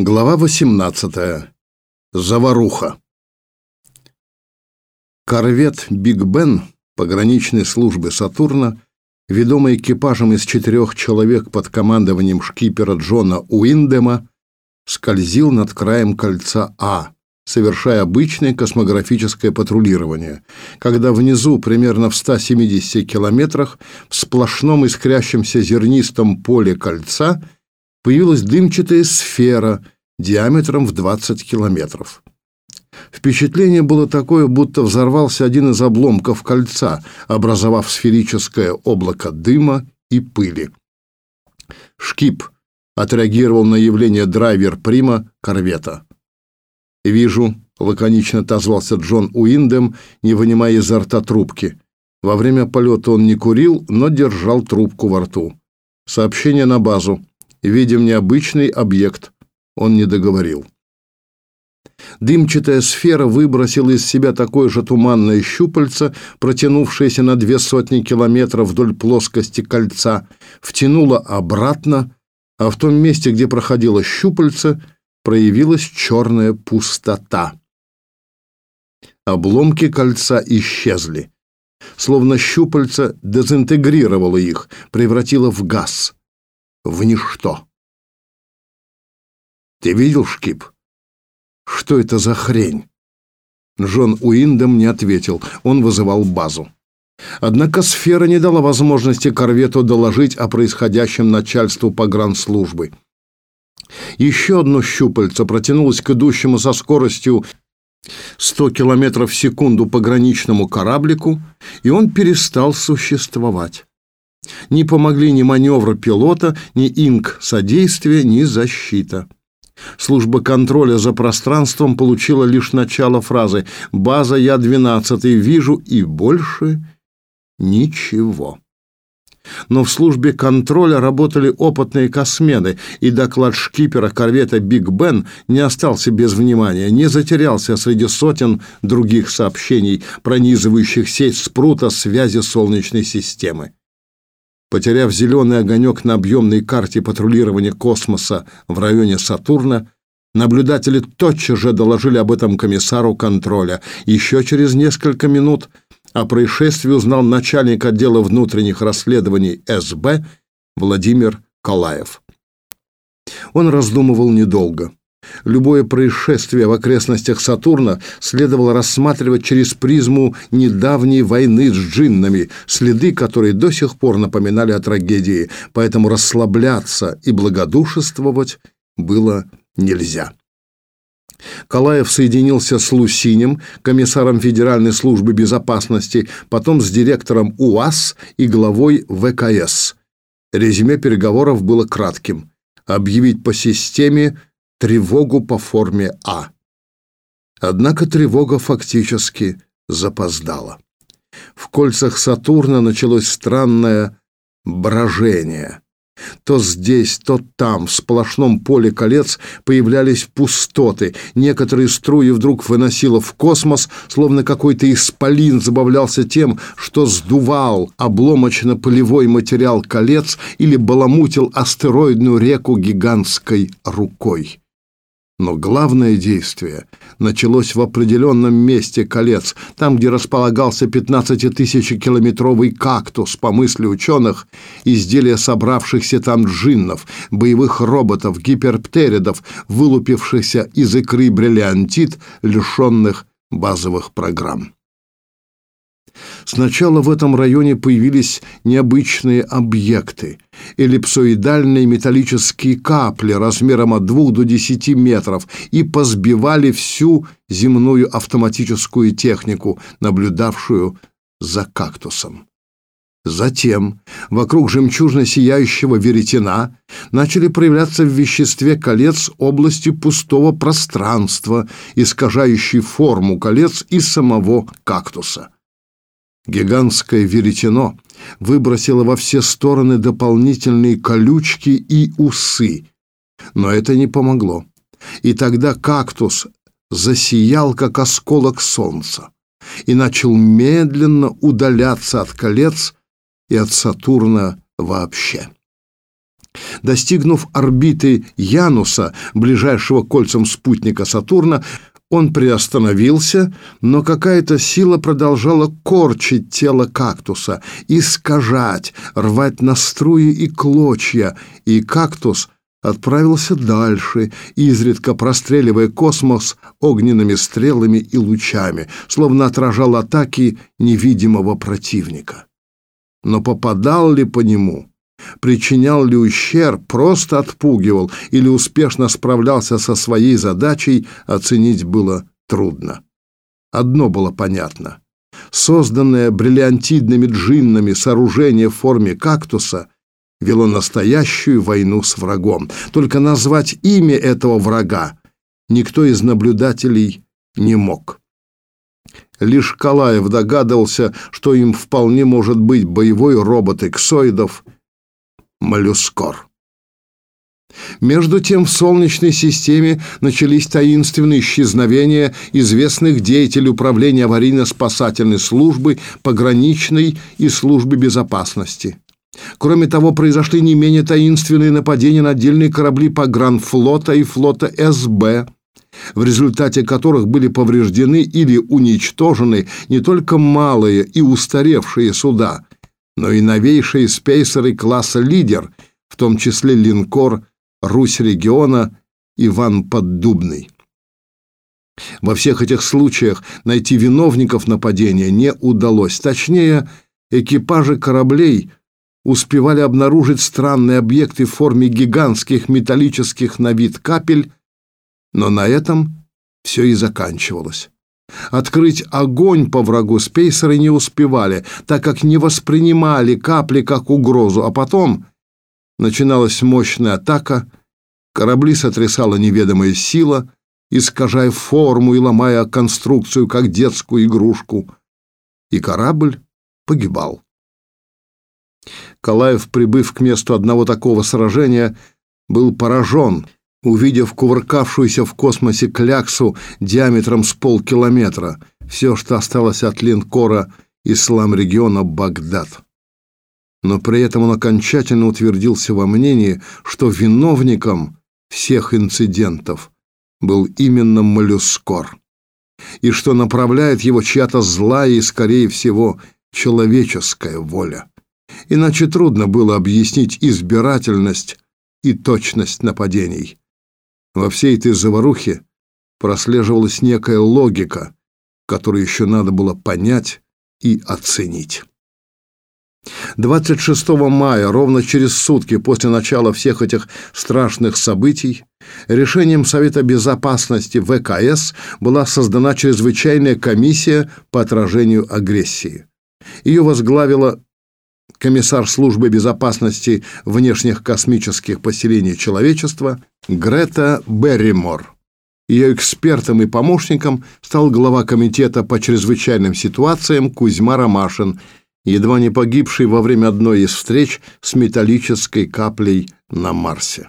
Глава 18. Заваруха. Корвет «Биг Бен» пограничной службы «Сатурна», ведомый экипажем из четырех человек под командованием шкипера Джона Уиндема, скользил над краем кольца А, совершая обычное космографическое патрулирование, когда внизу, примерно в 170 километрах, в сплошном искрящемся зернистом поле кольца – появилась дымчатая сфера диаметром в 20 километров. Впечатление было такое, будто взорвался один из обломков кольца, образовав сферическое облако дыма и пыли. «Шкип», — отреагировал на явление драйвер Прима корвета. «Вижу», — лаконично отозвался Джон Уиндем, не вынимая изо рта трубки. Во время полета он не курил, но держал трубку во рту. «Сообщение на базу видим необычный объект. Он не договорил. Дымчатая сфера выбросила из себя такое же туманное щупальце, протянувшееся на две сотни километров вдоль плоскости кольца, втянула обратно, а в том месте, где проходило щупальце, проявилась черная пустота. Обломки кольца исчезли. Словно щупальце дезинтегрировало их, превратило в газ в ничто. Ты видел, Шкип? Что это за хрень? Джон Уиндом не ответил. Он вызывал базу. Однако сфера не дала возможности корвету доложить о происходящем начальству погранслужбы. Еще одно щупальце протянулось к идущему со скоростью 100 километров в секунду пограничному кораблику, и он перестал существовать. Не помогли ни маневр пилота, ни инк содействия, ни защита. Служба контроля за пространством получила лишь начало фразы «База Я-12, вижу» и больше ничего. Но в службе контроля работали опытные космены, и доклад шкипера корвета «Биг Бен» не остался без внимания, не затерялся среди сотен других сообщений, пронизывающих сеть спрута связи Солнечной системы. Потеряв зеленый огонек на объемной карте патрулирования космоса в районе Сатурна, наблюдатели тотчас же доложили об этом комиссару контроля. Еще через несколько минут о происшествии узнал начальник отдела внутренних расследований СБ Владимир Калаев. Он раздумывал недолго. Любое происшествие в окрестностях Сатурна следовало рассматривать через призму недавней войны с джиннами, следы которой до сих пор напоминали о трагедии, поэтому расслабляться и благодушествовать было нельзя. Калаев соединился с Лусинем, комиссаром Федеральной службы безопасности, потом с директором УАС и главой ВКС. Резюме переговоров было кратким. Объявить по системе тревогу по форме А. Однако тревога фактически запоздала. В кольцах Сатурна началось странное брожение. То здесь, то там, в сплошном поле колец появлялись пустоты. Некоторые струи вдруг выносило в космос, словно какой-то исполин забавлялся тем, что сдувал обломочно-полевой материал колец или баламутил астероидную реку гигантской рукой. Но главное действие началось в определенном месте колец, там, где располагался 15-тысячекилометровый кактус, по мысли ученых, изделие собравшихся там джиннов, боевых роботов, гиперптеридов, вылупившихся из икры бриллиантит, лишенных базовых программ. Сначала в этом районе появились необычные объекты. Эллипсоидальные металлические капли размером от 2 до 10 метров и позбивали всю земную автоматическую технику, наблюдавшую за кактусом. Затем вокруг жемчужно сияющего веретена начали проявляться в веществе колец области пустого пространства, искажающей форму колец и самого кактуса. Гигантское веретено выбросило во все стороны дополнительные колючки и усы. Но это не помогло. И тогда кактус засиял, как осколок солнца, и начал медленно удаляться от колец и от Сатурна вообще. Достигнув орбиты Януса, ближайшего к кольцам спутника Сатурна, он приостановился, но какая-то сила продолжала корчить тело кактуса, искажать, рвать на струи и клочья, и кактус отправился дальше, изредка простреливая космос огненными стрелами и лучами, словно отражал атаки невидимого противника. Но попадал ли по нему? Причинял ли ущерб, просто отпугивал или успешно справлялся со своей задачей, оценить было трудно. Одно было понятно. Созданное бриллиантидными джиннами сооружение в форме кактуса вело настоящую войну с врагом. Только назвать имя этого врага никто из наблюдателей не мог. Лишь Калаев догадывался, что им вполне может быть боевой робот эксоидов моллюскор. Между тем в Солнечной системе начались таинственные исчезновения известных деятелей управления аварийно-спасательной службы, пограничной и службы безопасности. Кроме того, произошли не менее таинственные нападения на отдельные корабли погранфлота и флота СБ, в результате которых были повреждены или уничтожены не только малые и устаревшие суда, но и новейшие спейсеры класса «Лидер», в том числе линкор «Русь региона» Иван Поддубный. Во всех этих случаях найти виновников нападения не удалось. Точнее, экипажи кораблей успевали обнаружить странные объекты в форме гигантских металлических на вид капель, но на этом все и заканчивалось. Открыть огонь по врагу спейсеры не успевали, так как не воспринимали капли как угрозу, а потом начиналась мощная атака, корабли сотрясала неведомая сила, искажая форму и ломая конструкцию, как детскую игрушку, и корабль погибал. Калаев, прибыв к месту одного такого сражения, был поражен, увидев кувыркавшуюся в космосе кляксу диаметром с полкилометра, все, что осталось от линкора «Ислам региона Багдад». Но при этом он окончательно утвердился во мнении, что виновником всех инцидентов был именно моллюскор, и что направляет его чья-то злая и, скорее всего, человеческая воля. Иначе трудно было объяснить избирательность и точность нападений. Во всей этой заварухе прослеживалась некая логика, которую еще надо было понять и оценить. 26 мая, ровно через сутки после начала всех этих страшных событий, решением Совета безопасности ВКС была создана чрезвычайная комиссия по отражению агрессии. Ее возглавила комиссар службы безопасности внешних космических поселений человечества Грета Берримор. Ее экспертом и помощником стал глава комитета по чрезвычайным ситуациям Кузьма Ромашин, едва не погибший во время одной из встреч с металлической каплей на Марсе.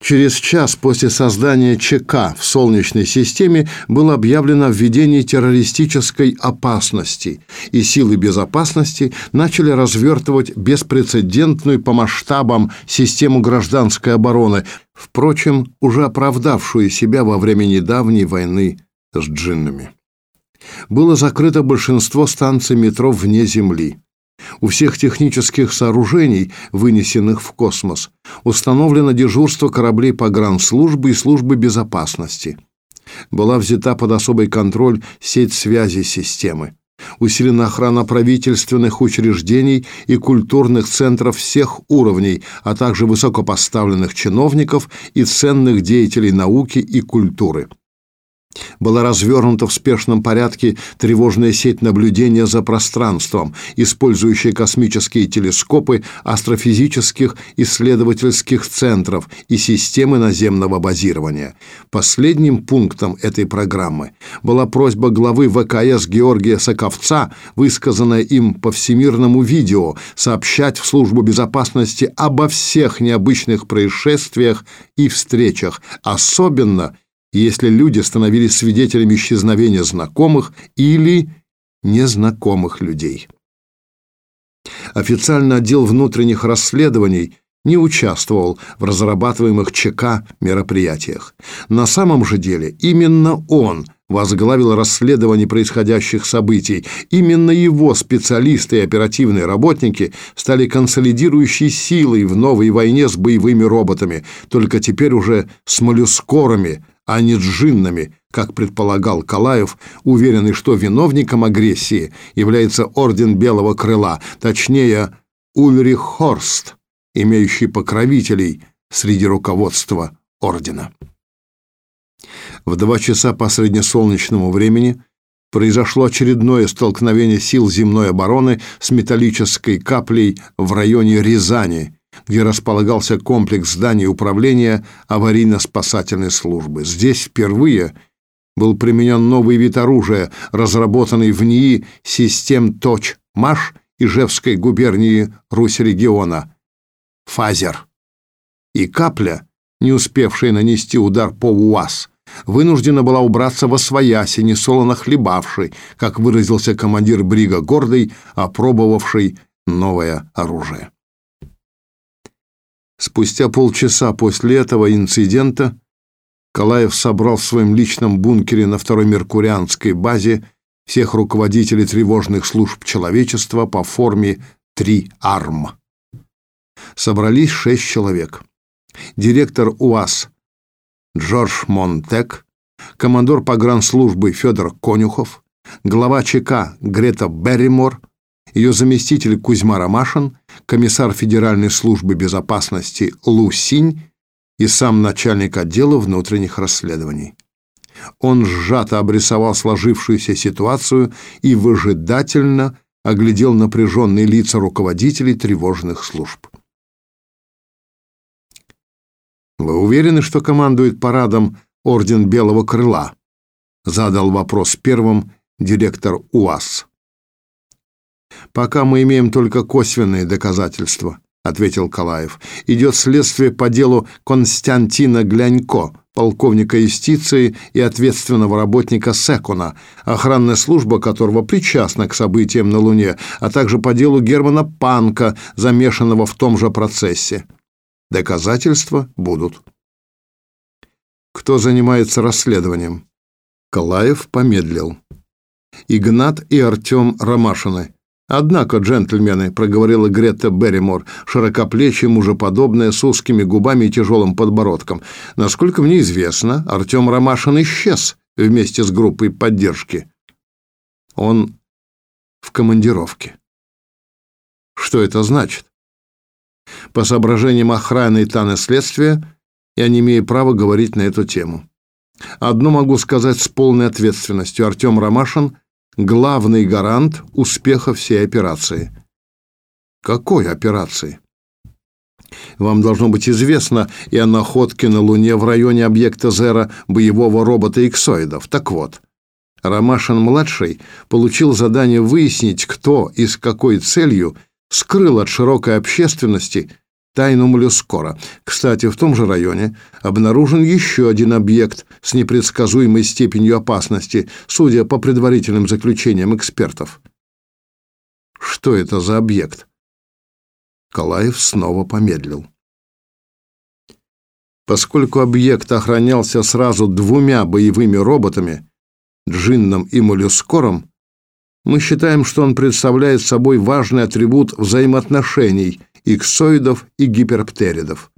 Через час после создания ЧК в Солнечной системе было объявлено введение террористической опасности, и силы безопасности начали развертывать беспрецедентную по масштабам систему гражданской обороны, впрочем, уже оправдавшую себя во время недавней войны с джиннами. Было закрыто большинство станций метро вне Земли. У всех технических сооружений, вынесенных в космос, установлено дежурство кораблей погранслужбы и службы безопасности. Была взята под особый контроль сеть связи системы. Усилена охрана правительственных учреждений и культурных центров всех уровней, а также высокопоставленных чиновников и ценных деятелей науки и культуры была развернута в спешном порядке тревожная сеть наблюдения за пространством, использующая космические телескопы астрофизических исследовательских центров и системы наземного базирования. Последним пунктом этой программы была просьба главы ВКС Георгия Соковца, высказанная им по всемирному видео, сообщать в службу безопасности обо всех необычных происшествиях и встречах, особенно – если люди становились свидетелями исчезновения знакомых или незнакомых людей. Официально отдел внутренних расследований не участвовал в разрабатываемых ЧК мероприятиях. На самом же деле именно он возглавил расследование происходящих событий. Именно его специалисты и оперативные работники стали консолидирующей силой в новой войне с боевыми роботами, только теперь уже с моллюскорами, а не джиннами, как предполагал Калаев, уверенный, что виновником агрессии является Орден Белого Крыла, точнее, Ульрих Хорст, имеющий покровителей среди руководства ордена. В два часа по среднесолнечному времени произошло очередное столкновение сил земной обороны с металлической каплей в районе Рязани, где располагался комплекс зданий управления аварийно-спасательной службы. Здесь впервые был применен новый вид оружия, разработанный в НИИ систем ТОЧ-МАШ Ижевской губернии Русь-региона – «Фазер». И капля, не успевшая нанести удар по УАЗ, вынуждена была убраться восвояси, несолоно хлебавши, как выразился командир брига Гордый, опробовавший новое оружие. Спустя полчаса после этого инцидента Калаев собрал в своем личном бункере на второй Меркурианской базе всех руководителей тревожных служб человечества по форме 3-АРМ. Собрались шесть человек. Директор УАЗ Джордж Монтек, командор погранслужбы Федор Конюхов, глава ЧК Грета Берримор, ее заместитель Кузьма Ромашин, комиссар Федеральной службы безопасности Лу Синь и сам начальник отдела внутренних расследований. Он сжато обрисовал сложившуюся ситуацию и выжидательно оглядел напряженные лица руководителей тревожных служб. «Вы уверены, что командует парадом Орден Белого Крыла?» Задал вопрос первым директор УАЗ. «Пока мы имеем только косвенные доказательства», — ответил Калаев. «Идет следствие по делу Константина Глянько, полковника юстиции и ответственного работника Секуна, охранная служба которого причастна к событиям на Луне, а также по делу Германа Панка, замешанного в том же процессе. Доказательства будут. Кто занимается расследованием? Калаев помедлил. Игнат и Артем Ромашины. Однако, джентльмены, проговорила Грета Берримор, широкоплечья, мужеподобная, с узкими губами и тяжелым подбородком. Насколько мне известно, Артем Ромашин исчез вместе с группой поддержки. Он в командировке. Что это значит? По соображениям охраны и тайны следствия я не имею права говорить на эту тему. Одно могу сказать с полной ответственностью. Артем Ромашин – главный гарант успеха всей операции. Какой операции? Вам должно быть известно и о находке на Луне в районе объекта Зера боевого робота-иксоидов. Так вот, Ромашин-младший получил задание выяснить, кто и с какой целью – скрыл от широкой общественности тайну моллюскора. Кстати, в том же районе обнаружен еще один объект с непредсказуемой степенью опасности, судя по предварительным заключениям экспертов. Что это за объект? Калаев снова помедлил. Поскольку объект охранялся сразу двумя боевыми роботами, Джинном и Моллюскором, мы считаем, что он представляет собой важный атрибут взаимоотношений иксоидов и гиперптеридов.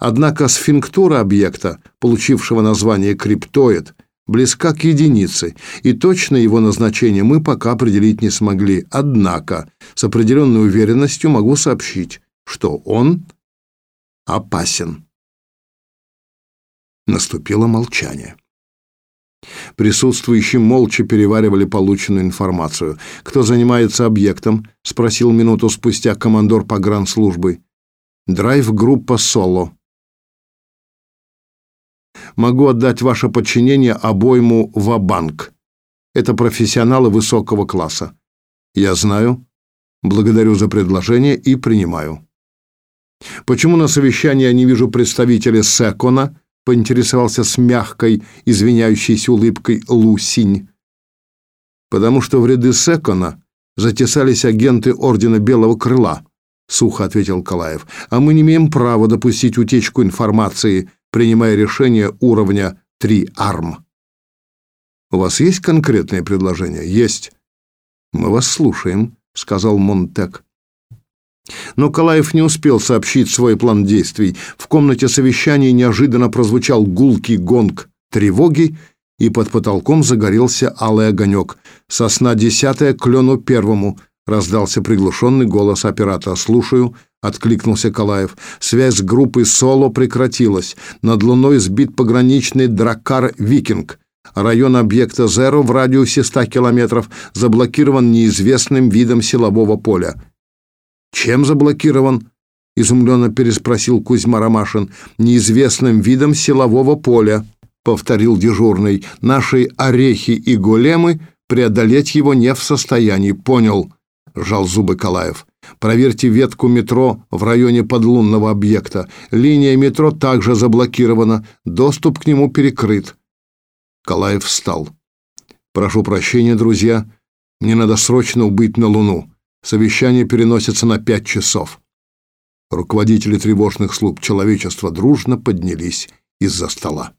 Однако сфинктура объекта, получившего название криптоид, близка к единице, и точно его назначение мы пока определить не смогли. Однако с определенной уверенностью могу сообщить, что он опасен. Наступило молчание. Присутствующие молча переваривали полученную информацию. «Кто занимается объектом?» — спросил минуту спустя командор погранслужбы. «Драйв-группа «Соло». «Могу отдать ваше подчинение обойму «Ва-банк». Это профессионалы высокого класса. Я знаю. Благодарю за предложение и принимаю. Почему на совещании я не вижу представителя Секона?» Поинтересовался с мягкой, извиняющейся улыбкой Лусинь. Потому что в ряды Секона затесались агенты Ордена Белого Крыла, сухо ответил Калаев. А мы не имеем права допустить утечку информации, принимая решение уровня 3 арм. У вас есть конкретные предложения? Есть. Мы вас слушаем, сказал Монтек. Но Калаев не успел сообщить свой план действий. В комнате совещаний неожиданно прозвучал гулкий гонг тревоги, и под потолком загорелся алый огонек. «Сосна десятая, клену первому», — раздался приглушенный голос оператора. «Слушаю», — откликнулся Калаев. «Связь с группой «Соло» прекратилась. Над Луной сбит пограничный дракар «Викинг». Район объекта «Зеро» в радиусе 100 километров заблокирован неизвестным видом силового поля. «Чем заблокирован?» — изумленно переспросил Кузьма Ромашин. «Неизвестным видом силового поля», — повторил дежурный. «Наши орехи и големы преодолеть его не в состоянии». «Понял», — жал зубы Калаев. «Проверьте ветку метро в районе подлунного объекта. Линия метро также заблокирована. Доступ к нему перекрыт». Калаев встал. «Прошу прощения, друзья. Мне надо срочно убыть на Луну. Совещание переносится на пять часов. Руководители тревожных служб человечества дружно поднялись из-за стола.